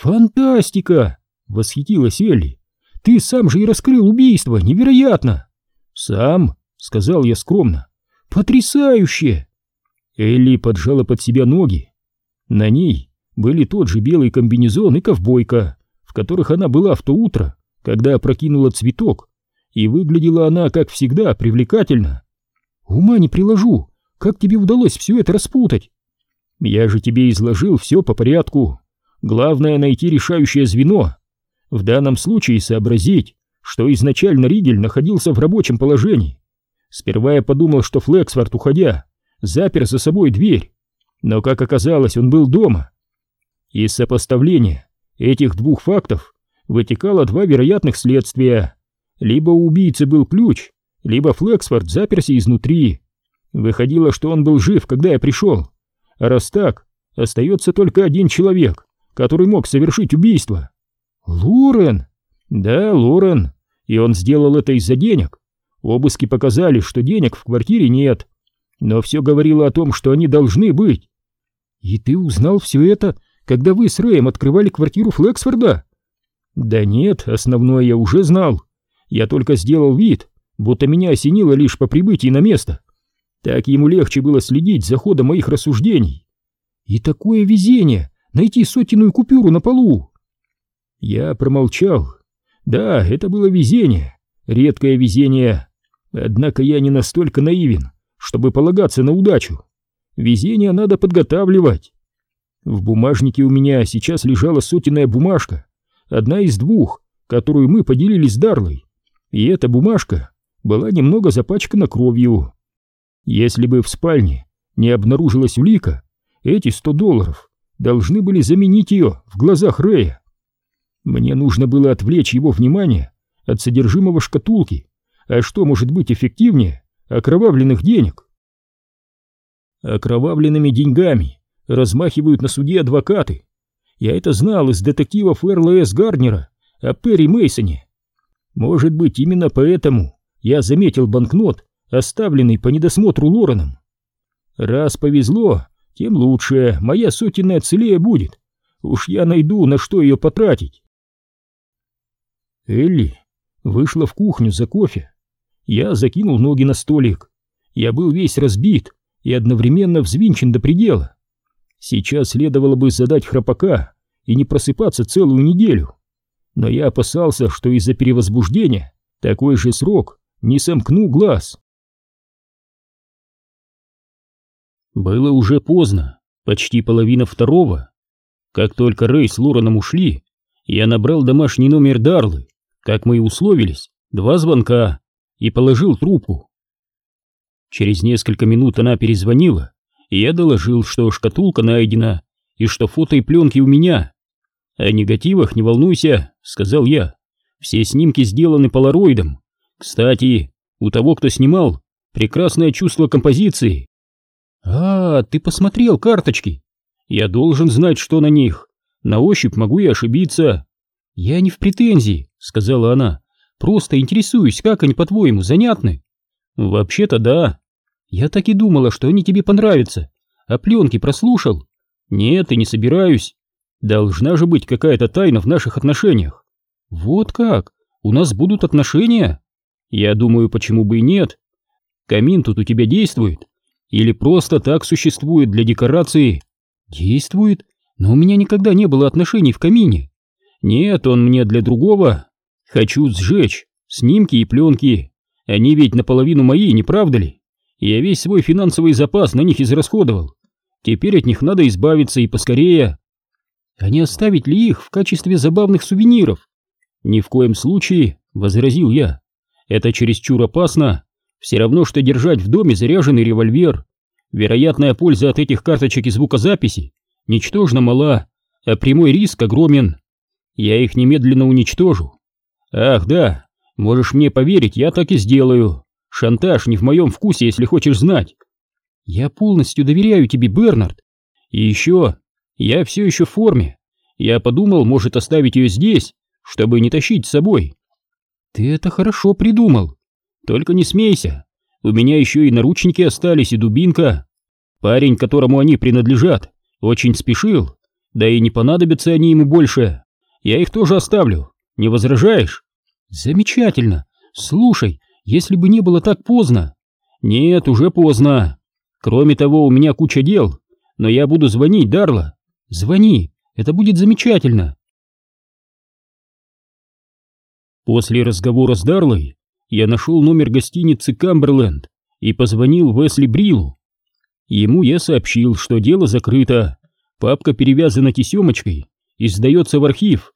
«Фантастика!» — восхитилась Элли. «Ты сам же и раскрыл убийство! Невероятно!» «Сам!» — сказал я скромно. «Потрясающе!» Элли поджала под себя ноги. На ней были тот же белый комбинезон и ковбойка, в которых она была в то утро, когда опрокинула цветок, и выглядела она, как всегда, привлекательно. «Ума не приложу! Как тебе удалось все это распутать?» «Я же тебе изложил все по порядку. Главное — найти решающее звено. В данном случае сообразить, что изначально Ридель находился в рабочем положении. Сперва я подумал, что Флексфорд, уходя, запер за собой дверь, но, как оказалось, он был дома. Из сопоставления этих двух фактов вытекало два вероятных следствия. Либо у убийцы был ключ, либо Флексфорд заперся изнутри. Выходило, что он был жив, когда я пришел. А раз так, остается только один человек, который мог совершить убийство. Лорен? Да, Лорен. И он сделал это из-за денег. Обыски показали, что денег в квартире нет. Но все говорило о том, что они должны быть. И ты узнал все это, когда вы с Рэем открывали квартиру Флексфорда? Да нет, основное я уже знал. Я только сделал вид, будто меня осенило лишь по прибытии на место. Так ему легче было следить за ходом моих рассуждений. И такое везение найти сотенную купюру на полу. Я промолчал. Да, это было везение, редкое везение. Однако я не настолько наивен, чтобы полагаться на удачу. Везение надо подготавливать. В бумажнике у меня сейчас лежала сотенная бумажка, одна из двух, которую мы поделили с Дарлой. И эта бумажка была немного запачкана кровью. Если бы в спальне не обнаружилась улика, эти сто долларов должны были заменить ее в глазах Рэя. Мне нужно было отвлечь его внимание от содержимого шкатулки, а что может быть эффективнее окровавленных денег? Окровавленными деньгами размахивают на суде адвокаты. Я это знал из детективов Эрла С. Гарднера о Перри Мейсоне. Может быть, именно поэтому я заметил банкнот, оставленный по недосмотру Лореном. Раз повезло, тем лучше, моя сотенная целее будет. Уж я найду, на что ее потратить. Элли вышла в кухню за кофе. Я закинул ноги на столик. Я был весь разбит и одновременно взвинчен до предела. Сейчас следовало бы задать храпака и не просыпаться целую неделю. Но я опасался, что из-за перевозбуждения такой же срок не сомкну глаз. Было уже поздно, почти половина второго. Как только Рэй с Лораном ушли, я набрал домашний номер Дарлы, как мы и условились, два звонка, и положил трубку. Через несколько минут она перезвонила, и я доложил, что шкатулка найдена, и что фото и пленки у меня. О негативах не волнуйся, сказал я. Все снимки сделаны полароидом. Кстати, у того, кто снимал, прекрасное чувство композиции. «А, ты посмотрел карточки? Я должен знать, что на них. На ощупь могу и ошибиться». «Я не в претензии», — сказала она. «Просто интересуюсь, как они, по-твоему, занятны?» «Вообще-то да». «Я так и думала, что они тебе понравятся. А пленки прослушал?» «Нет, и не собираюсь. Должна же быть какая-то тайна в наших отношениях». «Вот как? У нас будут отношения?» «Я думаю, почему бы и нет. Камин тут у тебя действует, или просто так существует для декорации? Действует, но у меня никогда не было отношений в камине. Нет, он мне для другого. Хочу сжечь снимки и пленки. Они ведь наполовину мои, не правда ли? Я весь свой финансовый запас на них израсходовал. Теперь от них надо избавиться и поскорее. А не оставить ли их в качестве забавных сувениров? Ни в коем случае, возразил я. Это чересчур опасно. Все равно, что держать в доме заряженный револьвер. Вероятная польза от этих карточек и звукозаписи ничтожно мала, а прямой риск огромен. Я их немедленно уничтожу. Ах, да, можешь мне поверить, я так и сделаю. Шантаж не в моем вкусе, если хочешь знать. Я полностью доверяю тебе, Бернард. И еще, я все еще в форме. Я подумал, может оставить ее здесь, чтобы не тащить с собой. Ты это хорошо придумал. Только не смейся, у меня еще и наручники остались, и дубинка. Парень, которому они принадлежат, очень спешил. Да и не понадобятся они ему больше. Я их тоже оставлю. Не возражаешь? Замечательно. Слушай, если бы не было так поздно. Нет, уже поздно. Кроме того, у меня куча дел. Но я буду звонить, Дарла. Звони, это будет замечательно. После разговора с Дарлой я нашел номер гостиницы Камберленд и позвонил Весли Брилу. Ему я сообщил, что дело закрыто, папка перевязана тесемочкой и сдается в архив.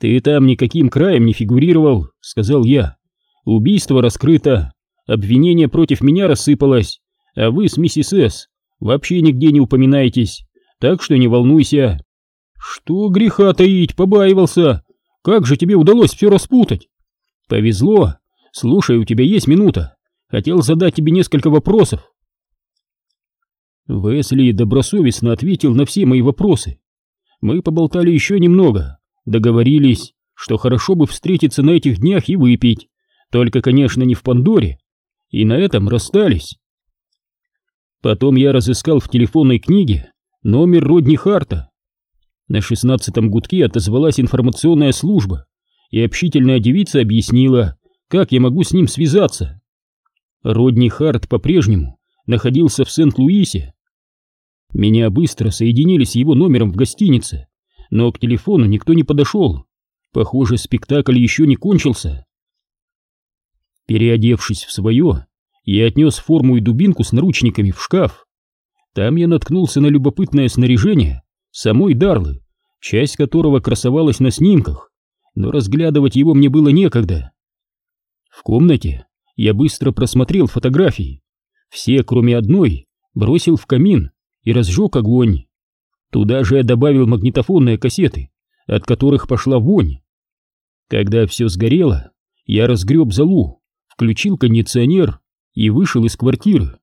«Ты там никаким краем не фигурировал», — сказал я. «Убийство раскрыто, обвинение против меня рассыпалось, а вы с миссис С. вообще нигде не упоминаетесь, так что не волнуйся». «Что греха таить, побаивался? Как же тебе удалось все распутать?» «Повезло. Слушай, у тебя есть минута. Хотел задать тебе несколько вопросов». Весли добросовестно ответил на все мои вопросы. Мы поболтали еще немного, договорились, что хорошо бы встретиться на этих днях и выпить, только, конечно, не в Пандоре, и на этом расстались. Потом я разыскал в телефонной книге номер Родни Харта. На шестнадцатом гудке отозвалась информационная служба, и общительная девица объяснила, как я могу с ним связаться. Родни Харт по-прежнему находился в Сент-Луисе. Меня быстро соединили с его номером в гостинице, но к телефону никто не подошел. Похоже, спектакль еще не кончился. Переодевшись в свое, я отнес форму и дубинку с наручниками в шкаф. Там я наткнулся на любопытное снаряжение самой Дарлы, часть которого красовалась на снимках, но разглядывать его мне было некогда. В комнате я быстро просмотрел фотографии. Все, кроме одной, бросил в камин и разжег огонь. Туда же я добавил магнитофонные кассеты, от которых пошла вонь. Когда все сгорело, я разгреб залу, включил кондиционер и вышел из квартиры.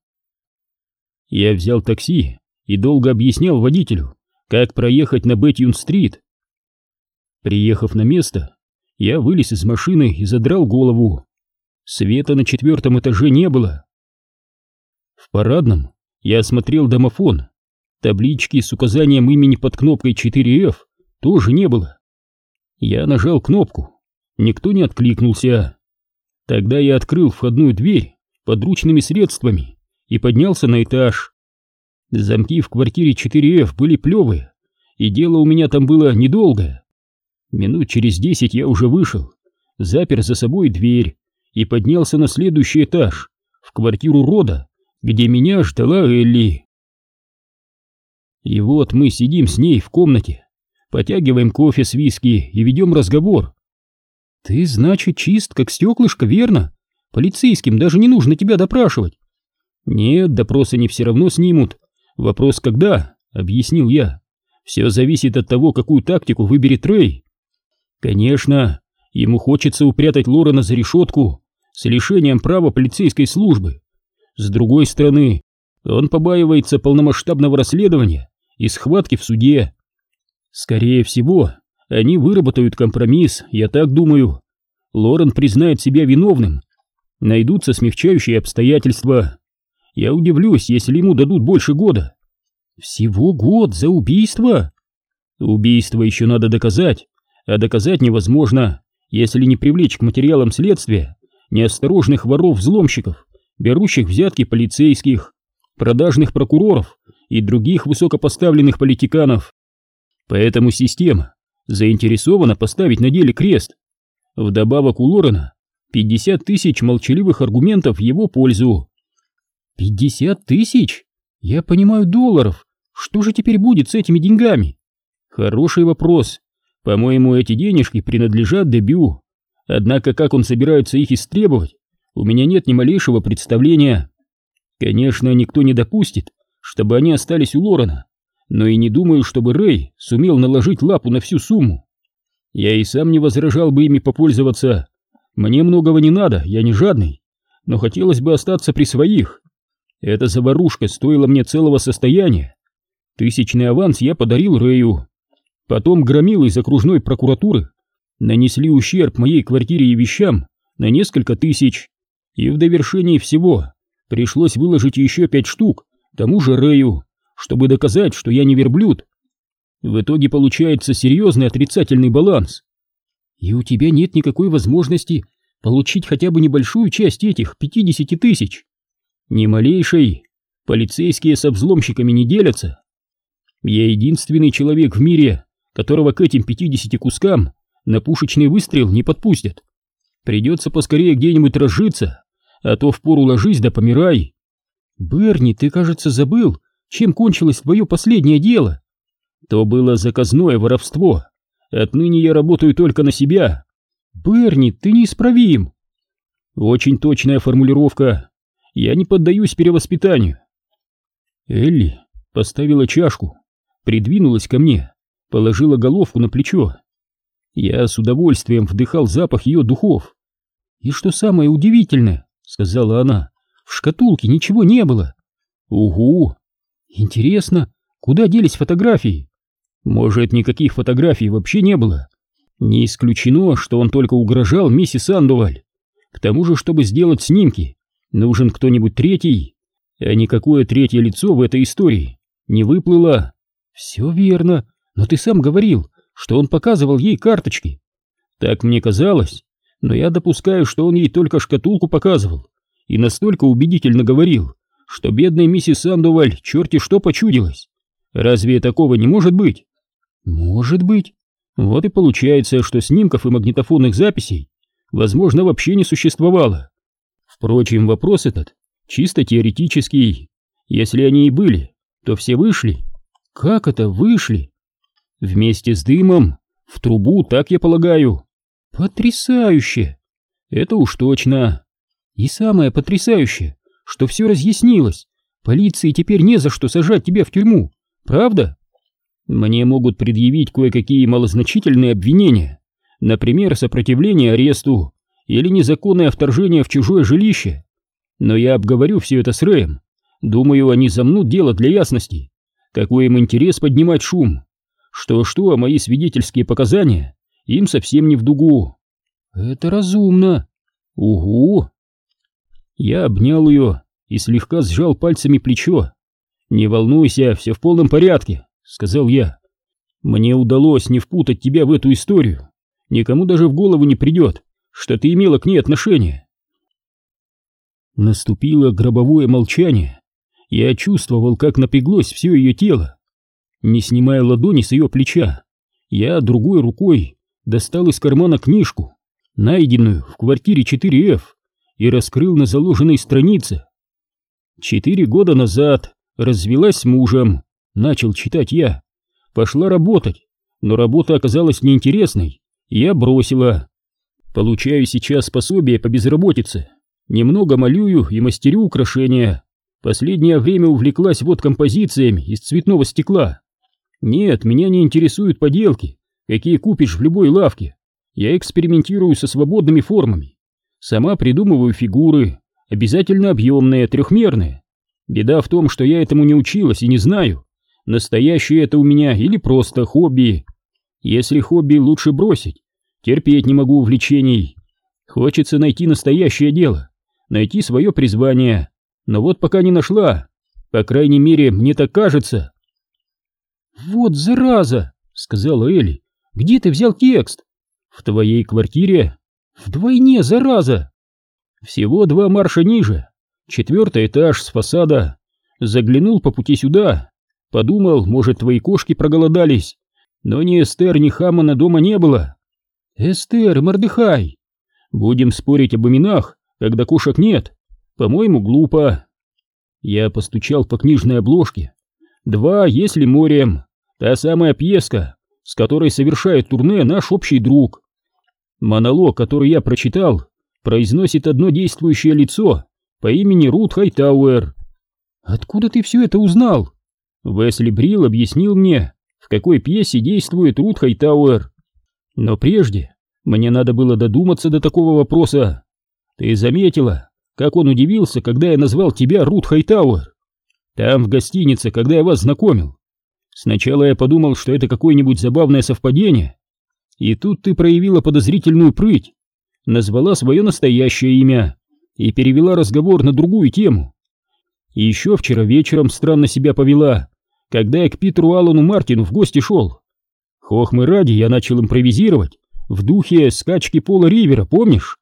Я взял такси и долго объяснял водителю, как проехать на Бэтьюн-стрит. Приехав на место, я вылез из машины и задрал голову. Света на четвертом этаже не было. В парадном я осмотрел домофон. Таблички с указанием имени под кнопкой 4F тоже не было. Я нажал кнопку. Никто не откликнулся. Тогда я открыл входную дверь подручными средствами и поднялся на этаж. Замки в квартире 4F были плевые, и дело у меня там было недолгое. Минут через десять я уже вышел, запер за собой дверь и поднялся на следующий этаж, в квартиру рода, где меня ждала Элли. И вот мы сидим с ней в комнате, потягиваем кофе с виски и ведем разговор. «Ты, значит, чист, как стеклышко, верно? Полицейским даже не нужно тебя допрашивать». «Нет, допросы не все равно снимут. Вопрос когда?» — объяснил я. «Все зависит от того, какую тактику выберет Рэй. Конечно, ему хочется упрятать Лорена за решетку, с лишением права полицейской службы. С другой стороны, он побаивается полномасштабного расследования и схватки в суде. Скорее всего, они выработают компромисс, я так думаю. Лорен признает себя виновным. Найдутся смягчающие обстоятельства. Я удивлюсь, если ему дадут больше года. Всего год за убийство? Убийство еще надо доказать, а доказать невозможно, если не привлечь к материалам следствия неосторожных воров-взломщиков, берущих взятки полицейских, продажных прокуроров и других высокопоставленных политиканов. Поэтому система заинтересована поставить на деле крест. Вдобавок у Лорена 50 тысяч молчаливых аргументов в его пользу. 50 тысяч? Я понимаю долларов. Что же теперь будет с этими деньгами? Хороший вопрос. По-моему, эти денежки принадлежат Дебю. Однако как он собирается их истребовать, у меня нет ни малейшего представления. Конечно, никто не допустит, чтобы они остались у Лорена, но и не думаю, чтобы Рэй сумел наложить лапу на всю сумму. Я и сам не возражал бы ими попользоваться. Мне многого не надо, я не жадный, но хотелось бы остаться при своих. Эта заварушка стоила мне целого состояния. Тысячный аванс я подарил Рэю. Потом громил из окружной прокуратуры нанесли ущерб моей квартире и вещам на несколько тысяч, и в довершении всего пришлось выложить еще пять штук тому же Рэю, чтобы доказать, что я не верблюд. В итоге получается серьезный отрицательный баланс. И у тебя нет никакой возможности получить хотя бы небольшую часть этих 50 тысяч. Ни малейшей. Полицейские со взломщиками не делятся. Я единственный человек в мире, которого к этим 50 кускам на пушечный выстрел не подпустят. Придется поскорее где-нибудь разжиться, а то впору ложись да помирай. Берни, ты, кажется, забыл, чем кончилось твое последнее дело. То было заказное воровство. Отныне я работаю только на себя. Берни, ты неисправим. Очень точная формулировка. Я не поддаюсь перевоспитанию. Элли поставила чашку, придвинулась ко мне, положила головку на плечо. Я с удовольствием вдыхал запах ее духов. «И что самое удивительное», — сказала она, — «в шкатулке ничего не было». «Угу! Интересно, куда делись фотографии?» «Может, никаких фотографий вообще не было?» «Не исключено, что он только угрожал миссис Андуваль. К тому же, чтобы сделать снимки, нужен кто-нибудь третий, а никакое третье лицо в этой истории не выплыло». «Все верно, но ты сам говорил, что он показывал ей карточки. Так мне казалось, но я допускаю, что он ей только шкатулку показывал и настолько убедительно говорил, что бедной миссис Сандуваль черти что почудилось. Разве такого не может быть? Может быть. Вот и получается, что снимков и магнитофонных записей, возможно, вообще не существовало. Впрочем, вопрос этот чисто теоретический. Если они и были, то все вышли. Как это вышли? Вместе с дымом, в трубу, так я полагаю. Потрясающе! Это уж точно. И самое потрясающее, что все разъяснилось. Полиции теперь не за что сажать тебя в тюрьму, правда? Мне могут предъявить кое-какие малозначительные обвинения, например, сопротивление аресту или незаконное вторжение в чужое жилище. Но я обговорю все это с Рэем. Думаю, они замнут дело для ясности. Какой им интерес поднимать шум? Что-что, а мои свидетельские показания им совсем не в дугу. Это разумно. Угу. Я обнял ее и слегка сжал пальцами плечо. Не волнуйся, все в полном порядке, сказал я. Мне удалось не впутать тебя в эту историю. Никому даже в голову не придет, что ты имела к ней отношение. Наступило гробовое молчание. Я чувствовал, как напряглось все ее тело. Не снимая ладони с ее плеча, я другой рукой достал из кармана книжку, найденную в квартире 4F, и раскрыл на заложенной странице. Четыре года назад развелась с мужем, начал читать я. Пошла работать, но работа оказалась неинтересной, я бросила. Получаю сейчас пособие по безработице, немного малюю и мастерю украшения. Последнее время увлеклась вот композициями из цветного стекла. Нет, меня не интересуют поделки, какие купишь в любой лавке. Я экспериментирую со свободными формами. Сама придумываю фигуры, обязательно объемные, трехмерные. Беда в том, что я этому не училась и не знаю, настоящее это у меня или просто хобби. Если хобби лучше бросить, терпеть не могу увлечений. Хочется найти настоящее дело, найти свое призвание. Но вот пока не нашла, по крайней мере, мне так кажется. «Вот зараза!» — сказала Элли. «Где ты взял текст?» «В твоей квартире?» «Вдвойне, зараза!» «Всего два марша ниже. Четвертый этаж с фасада. Заглянул по пути сюда. Подумал, может, твои кошки проголодались. Но ни Эстер, ни Хамана дома не было». «Эстер, Мордыхай!» «Будем спорить об именах, когда кошек нет. По-моему, глупо». Я постучал по книжной обложке. «Два, если морем. Та самая пьеска, с которой совершает турне наш общий друг. Монолог, который я прочитал, произносит одно действующее лицо по имени Рут Хайтауэр. Откуда ты все это узнал? Весли Брил объяснил мне, в какой пьесе действует Рут Хайтауэр. Но прежде мне надо было додуматься до такого вопроса. Ты заметила, как он удивился, когда я назвал тебя Рут Хайтауэр? Там, в гостинице, когда я вас знакомил. Сначала я подумал, что это какое-нибудь забавное совпадение. И тут ты проявила подозрительную прыть, назвала свое настоящее имя и перевела разговор на другую тему. И еще вчера вечером странно себя повела, когда я к Питеру Аллану Мартину в гости шел. Хохмы ради я начал импровизировать в духе скачки Пола Ривера, помнишь?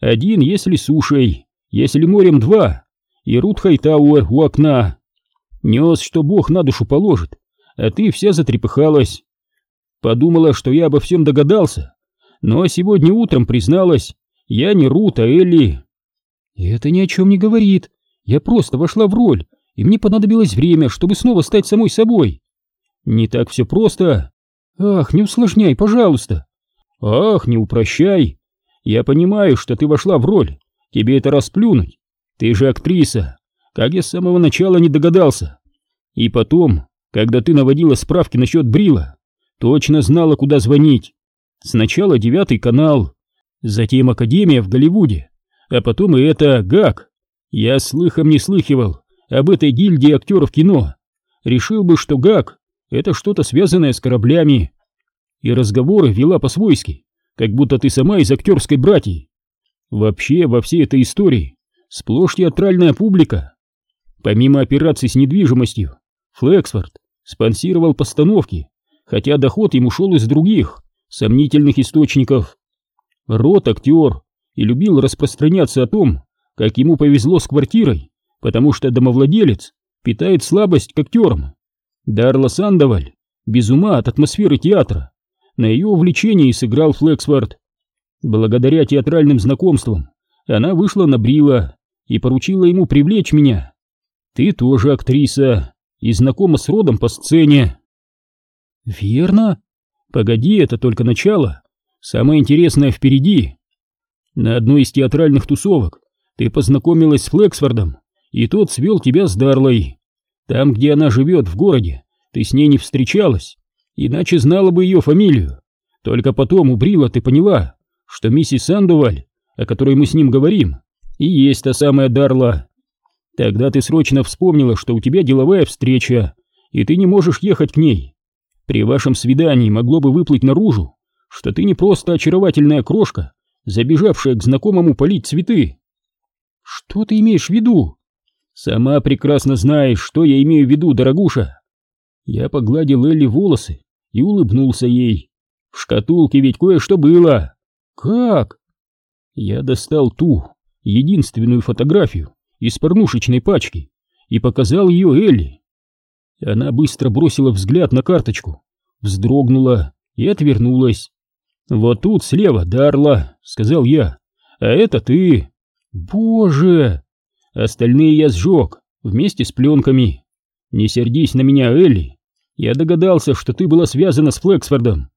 Один, если сушей, если морем два, и Рут Хайтауэр у окна. Нес, что Бог на душу положит, а ты вся затрепыхалась. Подумала, что я обо всем догадался, но сегодня утром призналась, я не Рут, а Элли. Это ни о чем не говорит, я просто вошла в роль, и мне понадобилось время, чтобы снова стать самой собой. Не так все просто. Ах, не усложняй, пожалуйста. Ах, не упрощай. Я понимаю, что ты вошла в роль, тебе это расплюнуть. Ты же актриса, как я с самого начала не догадался. И потом, когда ты наводила справки насчет Брила, точно знала, куда звонить. Сначала девятый канал, затем Академия в Голливуде, а потом и это ГАК. Я слыхом не слыхивал об этой гильдии актеров кино. Решил бы, что ГАК — это что-то связанное с кораблями. И разговоры вела по-свойски, как будто ты сама из актерской братьи. Вообще, во всей этой истории сплошь театральная публика. Помимо операций с недвижимостью, Флексфорд спонсировал постановки, хотя доход ему шел из других, сомнительных источников. Рот актер и любил распространяться о том, как ему повезло с квартирой, потому что домовладелец питает слабость к актерам. Дарла Сандоваль без ума от атмосферы театра. На ее увлечении сыграл Флексфорд. Благодаря театральным знакомствам она вышла на Брила и поручила ему привлечь меня. Ты тоже актриса и знакома с родом по сцене. Верно? Погоди, это только начало. Самое интересное впереди. На одной из театральных тусовок ты познакомилась с Флексфордом, и тот свел тебя с Дарлой. Там, где она живет, в городе, ты с ней не встречалась, иначе знала бы ее фамилию. Только потом у Брила ты поняла, что миссис Сандуваль, о которой мы с ним говорим, и есть та самая Дарла. Тогда ты срочно вспомнила, что у тебя деловая встреча, и ты не можешь ехать к ней. При вашем свидании могло бы выплыть наружу, что ты не просто очаровательная крошка, забежавшая к знакомому полить цветы. Что ты имеешь в виду? Сама прекрасно знаешь, что я имею в виду, дорогуша. Я погладил Элли волосы и улыбнулся ей. В шкатулке ведь кое-что было. Как? Я достал ту, единственную фотографию из порнушечной пачки и показал ее Элли. Она быстро бросила взгляд на карточку, вздрогнула и отвернулась. «Вот тут слева Дарла», — сказал я, — «а это ты». «Боже!» Остальные я сжег вместе с пленками. Не сердись на меня, Элли. Я догадался, что ты была связана с Флексфордом.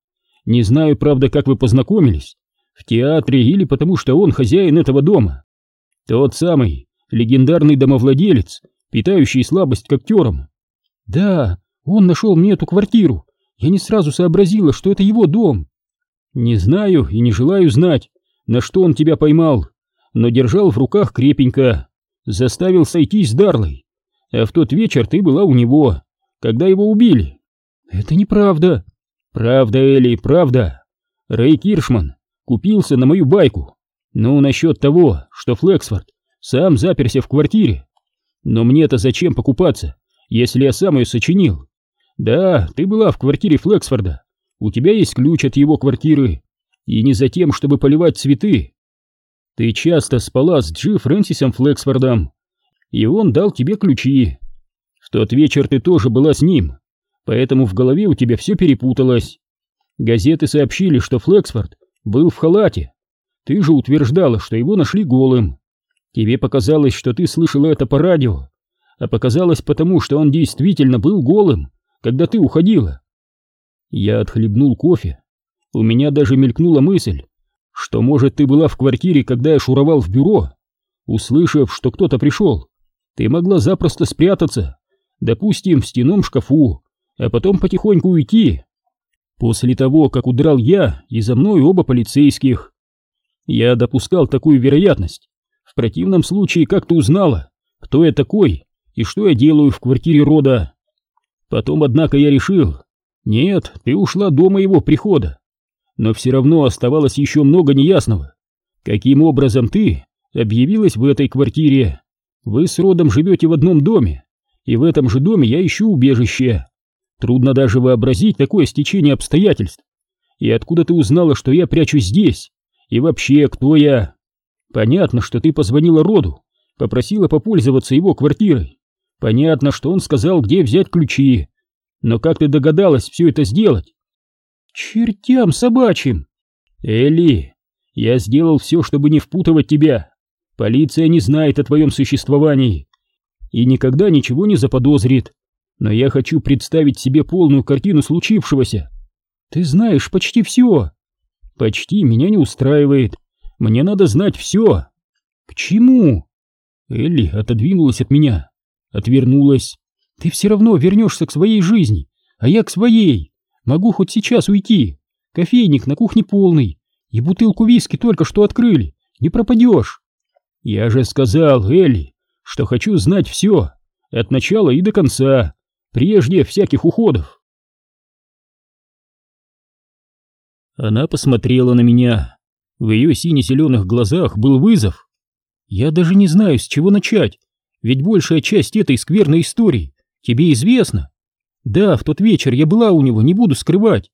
Не знаю, правда, как вы познакомились. В театре или потому, что он хозяин этого дома. Тот самый легендарный домовладелец, питающий слабость к актерам. Да, он нашел мне эту квартиру. Я не сразу сообразила, что это его дом. Не знаю и не желаю знать, на что он тебя поймал, но держал в руках крепенько, заставил сойтись с Дарлой. А в тот вечер ты была у него, когда его убили. Это неправда. Правда, Элли, правда. Рэй Киршман купился на мою байку. Ну, насчет того, что Флексфорд сам заперся в квартире. Но мне-то зачем покупаться, если я сам ее сочинил? Да, ты была в квартире Флексфорда. У тебя есть ключ от его квартиры. И не за тем, чтобы поливать цветы. Ты часто спала с Джи Фрэнсисом Флексфордом, и он дал тебе ключи. В тот вечер ты тоже была с ним, поэтому в голове у тебя все перепуталось. Газеты сообщили, что Флексфорд был в халате. Ты же утверждала, что его нашли голым. Тебе показалось, что ты слышала это по радио, а показалось потому, что он действительно был голым, когда ты уходила. Я отхлебнул кофе. У меня даже мелькнула мысль, что, может, ты была в квартире, когда я шуровал в бюро? Услышав, что кто-то пришел, ты могла запросто спрятаться, допустим, в стеном шкафу, а потом потихоньку уйти. После того, как удрал я, и за мной оба полицейских. Я допускал такую вероятность. В противном случае как ты узнала, кто я такой и что я делаю в квартире рода. Потом, однако, я решил, нет, ты ушла до моего прихода но все равно оставалось еще много неясного. Каким образом ты объявилась в этой квартире? Вы с родом живете в одном доме, и в этом же доме я ищу убежище. Трудно даже вообразить такое стечение обстоятельств. И откуда ты узнала, что я прячусь здесь? И вообще, кто я? Понятно, что ты позвонила Роду, попросила попользоваться его квартирой. Понятно, что он сказал, где взять ключи. Но как ты догадалась все это сделать? Чертям собачьим! Элли, я сделал все, чтобы не впутывать тебя. Полиция не знает о твоем существовании и никогда ничего не заподозрит. Но я хочу представить себе полную картину случившегося. Ты знаешь почти все. Почти меня не устраивает. Мне надо знать все. К чему? Элли отодвинулась от меня, отвернулась. Ты все равно вернешься к своей жизни, а я к своей. Могу хоть сейчас уйти. Кофейник на кухне полный, и бутылку виски только что открыли. Не пропадешь. Я же сказал, Элли, что хочу знать все, от начала и до конца, прежде всяких уходов. Она посмотрела на меня. В ее сине-зеленых глазах был вызов. Я даже не знаю, с чего начать, ведь большая часть этой скверной истории тебе известна. Да, в тот вечер я была у него, не буду скрывать.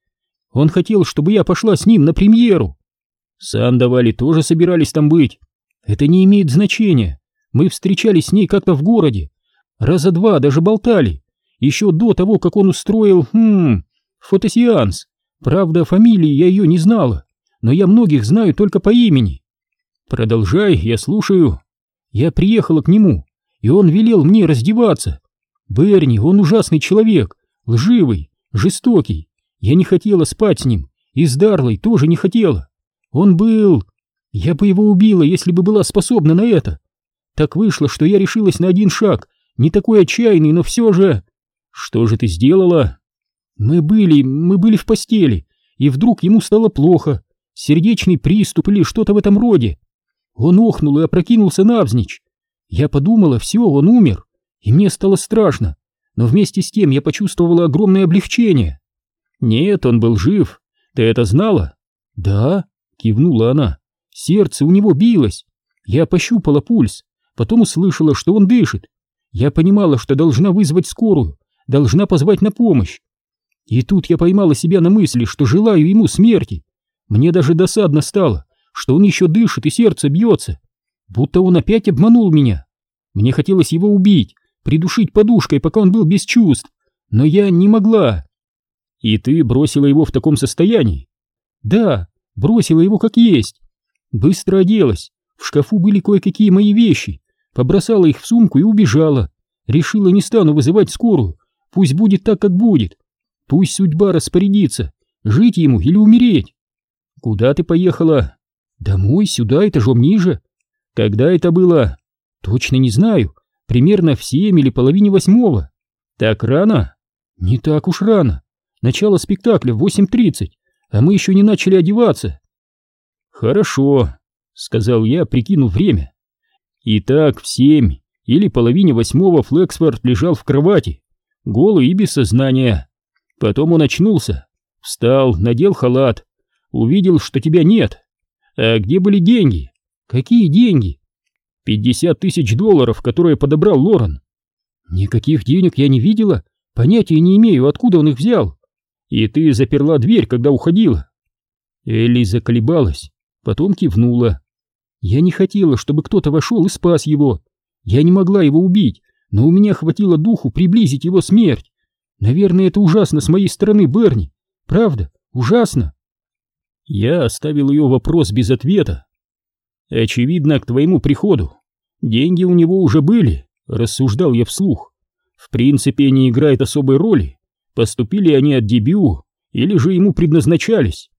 Он хотел, чтобы я пошла с ним на премьеру. Сандовали тоже собирались там быть. Это не имеет значения. Мы встречались с ней как-то в городе. Раза два даже болтали. Еще до того, как он устроил, хм, фотосеанс. Правда, фамилии я ее не знала, но я многих знаю только по имени. Продолжай, я слушаю. Я приехала к нему, и он велел мне раздеваться. Берни, он ужасный человек, лживый, жестокий. Я не хотела спать с ним, и с Дарлой тоже не хотела. Он был... Я бы его убила, если бы была способна на это. Так вышло, что я решилась на один шаг, не такой отчаянный, но все же... Что же ты сделала? Мы были, мы были в постели, и вдруг ему стало плохо, сердечный приступ или что-то в этом роде. Он охнул и опрокинулся навзничь. Я подумала, все, он умер, и мне стало страшно, но вместе с тем я почувствовала огромное облегчение. Нет, он был жив, ты это знала? Да, кивнула она, сердце у него билось. Я пощупала пульс, Потом услышала, что он дышит. Я понимала, что должна вызвать скорую, должна позвать на помощь. И тут я поймала себя на мысли, что желаю ему смерти. Мне даже досадно стало, что он еще дышит и сердце бьется. Будто он опять обманул меня. Мне хотелось его убить, придушить подушкой, пока он был без чувств. Но я не могла. И ты бросила его в таком состоянии? Да, бросила его как есть. Быстро оделась. В шкафу были кое-какие мои вещи побросала их в сумку и убежала. Решила, не стану вызывать скорую, пусть будет так, как будет. Пусть судьба распорядится, жить ему или умереть. Куда ты поехала? Домой, сюда, этажом ниже. Когда это было? Точно не знаю, примерно в семь или половине восьмого. Так рано? Не так уж рано. Начало спектакля в 8.30, а мы еще не начали одеваться. Хорошо, сказал я, прикинув время. Итак, в семь или половине восьмого Флексфорд лежал в кровати, голый и без сознания. Потом он очнулся, встал, надел халат, увидел, что тебя нет. А где были деньги? Какие деньги? Пятьдесят тысяч долларов, которые подобрал Лорен. Никаких денег я не видела, понятия не имею, откуда он их взял. И ты заперла дверь, когда уходила. Элли заколебалась, потом кивнула. Я не хотела, чтобы кто-то вошел и спас его. Я не могла его убить, но у меня хватило духу приблизить его смерть. Наверное, это ужасно с моей стороны, Берни. Правда, ужасно. Я оставил ее вопрос без ответа. Очевидно, к твоему приходу деньги у него уже были, рассуждал я вслух. В принципе, не играет особой роли, поступили они от дебю или же ему предназначались.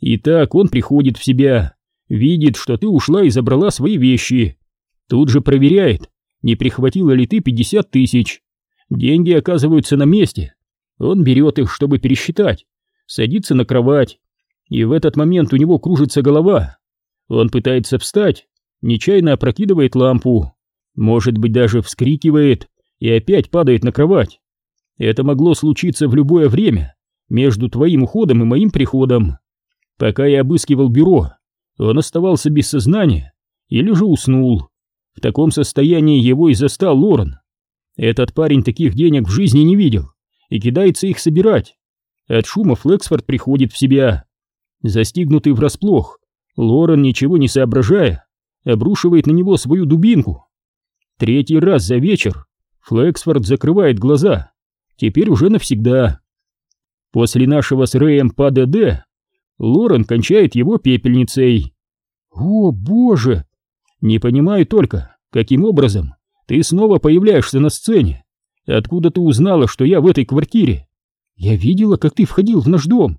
Итак, он приходит в себя, Видит, что ты ушла и забрала свои вещи. Тут же проверяет, не прихватила ли ты 50 тысяч. Деньги оказываются на месте. Он берет их, чтобы пересчитать, садится на кровать, и в этот момент у него кружится голова. Он пытается встать, нечаянно опрокидывает лампу, может быть даже вскрикивает и опять падает на кровать. Это могло случиться в любое время, между твоим уходом и моим приходом. Пока я обыскивал бюро, он оставался без сознания или же уснул. В таком состоянии его и застал Лорен. Этот парень таких денег в жизни не видел и кидается их собирать. От шума Флексфорд приходит в себя. Застигнутый врасплох, Лорен, ничего не соображая, обрушивает на него свою дубинку. Третий раз за вечер Флексфорд закрывает глаза, теперь уже навсегда. После нашего с Рэем ПДД Лорен кончает его пепельницей. О, боже! Не понимаю только, каким образом ты снова появляешься на сцене. Откуда ты узнала, что я в этой квартире? Я видела, как ты входил в наш дом.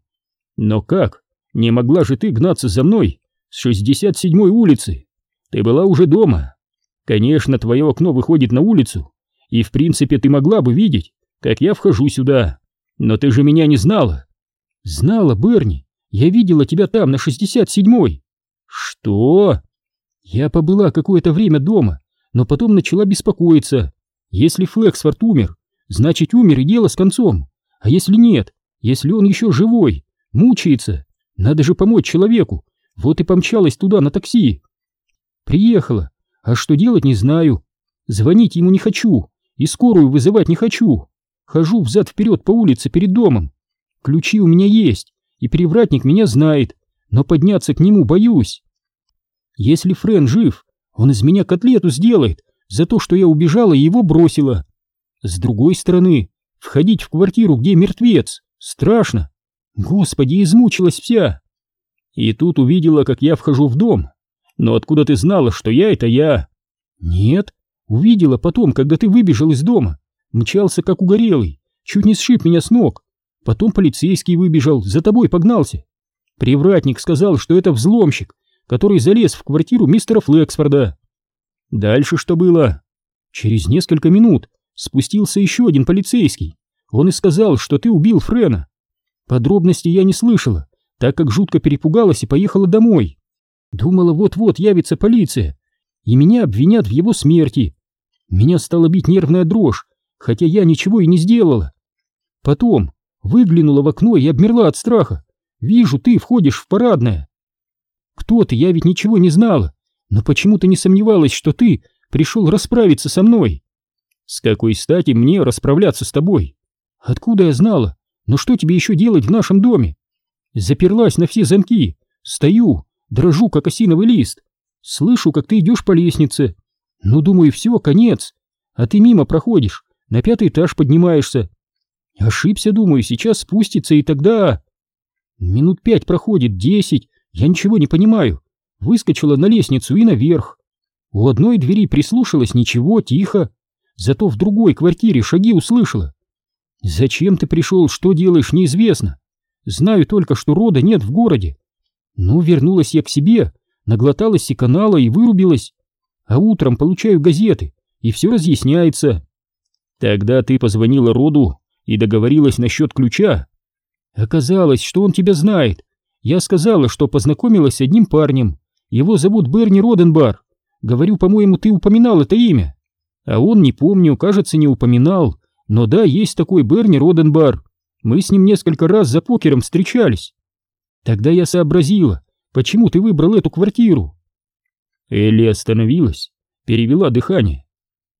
Но как? Не могла же ты гнаться за мной с 67-й улицы? Ты была уже дома. Конечно, твое окно выходит на улицу, и в принципе ты могла бы видеть, как я вхожу сюда. Но ты же меня не знала. Знала, Берни. Я видела тебя там, на 67-й. Что? Я побыла какое-то время дома, но потом начала беспокоиться. Если Флексфорд умер, значит умер и дело с концом. А если нет, если он еще живой, мучается, надо же помочь человеку. Вот и помчалась туда на такси. Приехала, а что делать не знаю. Звонить ему не хочу и скорую вызывать не хочу. Хожу взад-вперед по улице перед домом. Ключи у меня есть, и привратник меня знает, но подняться к нему боюсь. Если Френ жив, он из меня котлету сделает за то, что я убежала и его бросила. С другой стороны, входить в квартиру, где мертвец, страшно. Господи, измучилась вся. И тут увидела, как я вхожу в дом. Но откуда ты знала, что я — это я? Нет, увидела потом, когда ты выбежал из дома. Мчался, как угорелый, чуть не сшиб меня с ног. Потом полицейский выбежал, за тобой погнался. Привратник сказал, что это взломщик, который залез в квартиру мистера Флексфорда. Дальше что было? Через несколько минут спустился еще один полицейский. Он и сказал, что ты убил Френа. Подробностей я не слышала, так как жутко перепугалась и поехала домой. Думала, вот-вот явится полиция, и меня обвинят в его смерти. Меня стала бить нервная дрожь, хотя я ничего и не сделала. Потом выглянула в окно и обмерла от страха. Вижу, ты входишь в парадное. Кто ты, я ведь ничего не знала, но почему-то не сомневалась, что ты пришел расправиться со мной. С какой стати мне расправляться с тобой? Откуда я знала? Но что тебе еще делать в нашем доме? Заперлась на все замки, стою, дрожу, как осиновый лист. Слышу, как ты идешь по лестнице. Ну, думаю, все, конец. А ты мимо проходишь, на пятый этаж поднимаешься. Ошибся, думаю, сейчас спустится, и тогда... Минут пять проходит, десять, я ничего не понимаю. Выскочила на лестницу и наверх. У одной двери прислушалась, ничего, тихо. Зато в другой квартире шаги услышала. Зачем ты пришел, что делаешь, неизвестно. Знаю только, что рода нет в городе. Ну, вернулась я к себе, наглоталась и канала и вырубилась. А утром получаю газеты, и все разъясняется. Тогда ты позвонила роду и договорилась насчет ключа. Оказалось, что он тебя знает. Я сказала, что познакомилась с одним парнем. Его зовут Берни Роденбар. Говорю, по-моему, ты упоминал это имя. А он, не помню, кажется, не упоминал. Но да, есть такой Берни Роденбар. Мы с ним несколько раз за покером встречались. Тогда я сообразила, почему ты выбрал эту квартиру. Элли остановилась, перевела дыхание.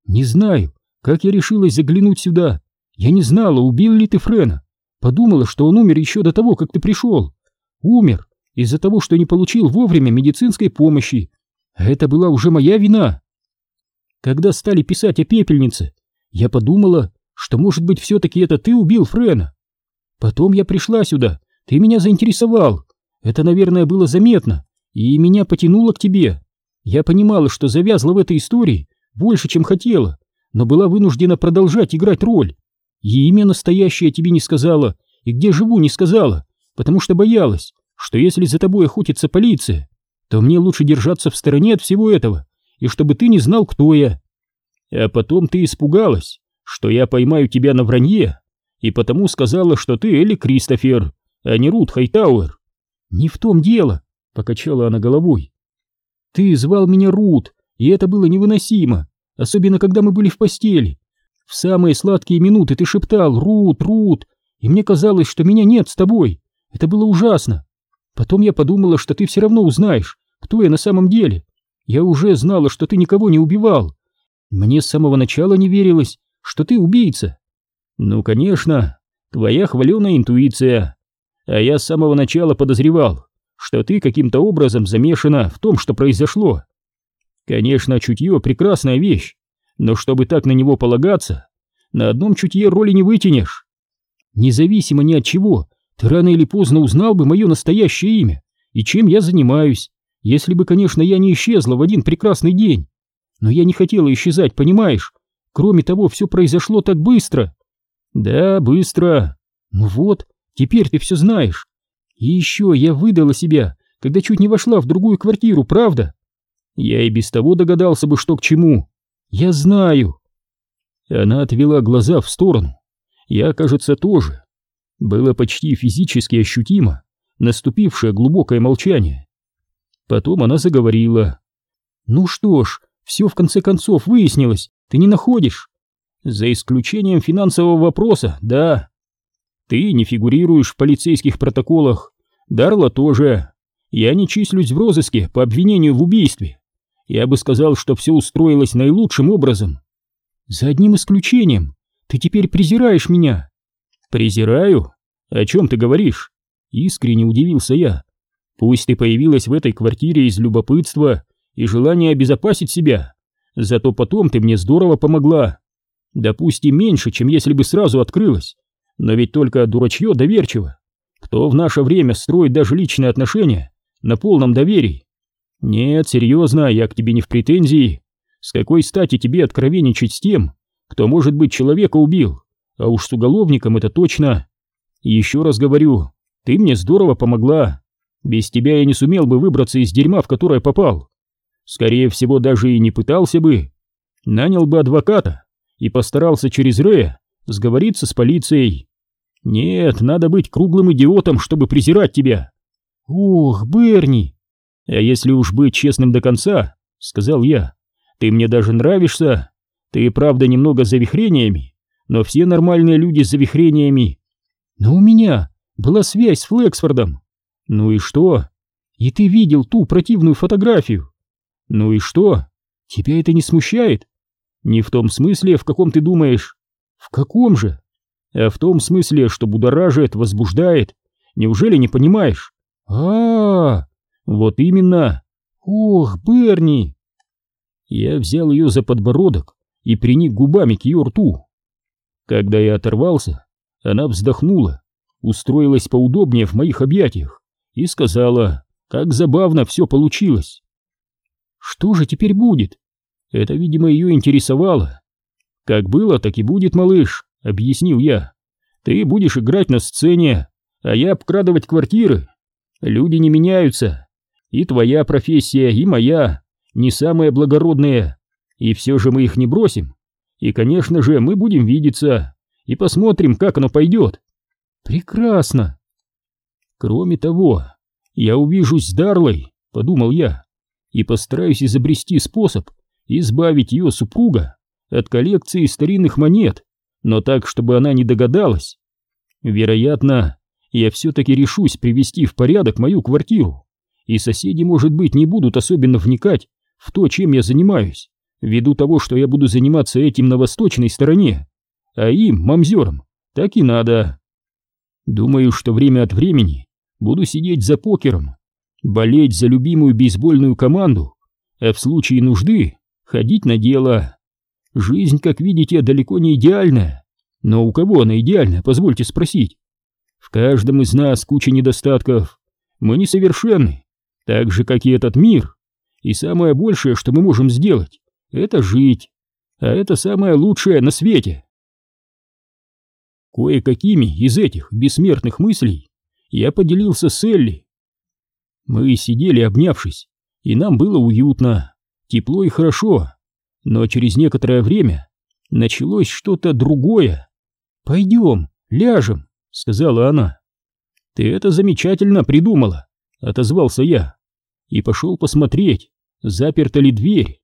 Не знаю, как я решилась заглянуть сюда. Я не знала, убил ли ты Френа. Подумала, что он умер еще до того, как ты пришел. Умер из-за того, что не получил вовремя медицинской помощи. Это была уже моя вина. Когда стали писать о пепельнице, я подумала, что, может быть, все-таки это ты убил Френа. Потом я пришла сюда, ты меня заинтересовал. Это, наверное, было заметно, и меня потянуло к тебе. Я понимала, что завязла в этой истории больше, чем хотела, но была вынуждена продолжать играть роль. И имя настоящее тебе не сказала, и где живу не сказала, потому что боялась, что если за тобой охотится полиция, то мне лучше держаться в стороне от всего этого, и чтобы ты не знал, кто я. А потом ты испугалась, что я поймаю тебя на вранье, и потому сказала, что ты Элли Кристофер, а не Рут Хайтауэр. Не в том дело, покачала она головой. Ты звал меня Рут, и это было невыносимо, особенно когда мы были в постели. В самые сладкие минуты ты шептал «Рут, Рут», и мне казалось, что меня нет с тобой. Это было ужасно. Потом я подумала, что ты все равно узнаешь, кто я на самом деле. Я уже знала, что ты никого не убивал. Мне с самого начала не верилось, что ты убийца? Ну, конечно, твоя хваленая интуиция. А я с самого начала подозревал, что ты каким-то образом замешана в том, что произошло. Конечно, чутье — прекрасная вещь, но чтобы так на него полагаться, на одном чутье роли не вытянешь. Независимо ни от чего, ты рано или поздно узнал бы мое настоящее имя и чем я занимаюсь, если бы, конечно, я не исчезла в один прекрасный день. Но я не хотела исчезать, понимаешь? Кроме того, все произошло так быстро. Да, быстро. Ну вот, теперь ты все знаешь. И еще я выдала себя, когда чуть не вошла в другую квартиру, правда? Я и без того догадался бы, что к чему. Я знаю. Она отвела глаза в сторону. Я, кажется, тоже. Было почти физически ощутимо наступившее глубокое молчание. Потом она заговорила. «Ну что ж, все в конце концов выяснилось, ты не находишь?» «За исключением финансового вопроса, да. Ты не фигурируешь в полицейских протоколах, Дарла тоже. Я не числюсь в розыске по обвинению в убийстве. Я бы сказал, что все устроилось наилучшим образом. За одним исключением. Ты теперь презираешь меня. Презираю? О чем ты говоришь? Искренне удивился я. Пусть ты появилась в этой квартире из любопытства и желания обезопасить себя, зато потом ты мне здорово помогла. Допустим, меньше, чем если бы сразу открылась, но ведь только дурачье доверчиво. Кто в наше время строит даже личные отношения на полном доверии? Нет, серьезно, я к тебе не в претензии. С какой стати тебе откровенничать с тем, кто, может быть, человека убил? А уж с уголовником это точно. еще раз говорю, ты мне здорово помогла. Без тебя я не сумел бы выбраться из дерьма, в которое попал. Скорее всего, даже и не пытался бы. Нанял бы адвоката и постарался через Рэя сговориться с полицией. Нет, надо быть круглым идиотом, чтобы презирать тебя. Ох, Берни! А если уж быть честным до конца, сказал я, ты мне даже нравишься. Ты, правда, немного с завихрениями, но все нормальные люди с завихрениями. Но у меня была связь с Флексфордом. Ну и что? И ты видел ту противную фотографию. Ну и что? Тебя это не смущает? Не в том смысле, в каком ты думаешь. В каком же? А в том смысле, что будоражит, возбуждает. Неужели не понимаешь? А, -а, -а вот именно. Ох, Берни. Я взял ее за подбородок и приник губами к ее рту. Когда я оторвался, она вздохнула, устроилась поудобнее в моих объятиях и сказала, как забавно все получилось. Что же теперь будет? Это, видимо, ее интересовало. Как было, так и будет, малыш, объяснил я. Ты будешь играть на сцене, а я обкрадывать квартиры. Люди не меняются. И твоя профессия, и моя не самые благородные. И все же мы их не бросим. И, конечно же, мы будем видеться и посмотрим, как оно пойдет. Прекрасно. Кроме того, я увижусь с Дарлой, подумал я, и постараюсь изобрести способ избавить ее супруга от коллекции старинных монет, но так, чтобы она не догадалась. Вероятно, я все-таки решусь привести в порядок мою квартиру, и соседи, может быть, не будут особенно вникать в то, чем я занимаюсь, ввиду того, что я буду заниматься этим на восточной стороне, а им, мамзерам, так и надо. Думаю, что время от времени буду сидеть за покером, болеть за любимую бейсбольную команду, а в случае нужды ходить на дело. Жизнь, как видите, далеко не идеальная. Но у кого она идеальная, позвольте спросить? В каждом из нас куча недостатков. Мы несовершенны, так же, как и этот мир. И самое большее, что мы можем сделать, это жить. А это самое лучшее на свете. Кое-какими из этих бессмертных мыслей я поделился с Элли. Мы сидели обнявшись, и нам было уютно, тепло и хорошо, но через некоторое время началось что-то другое. «Пойдем, ляжем», — сказала она. «Ты это замечательно придумала», — отозвался я, и пошел посмотреть, заперта ли дверь.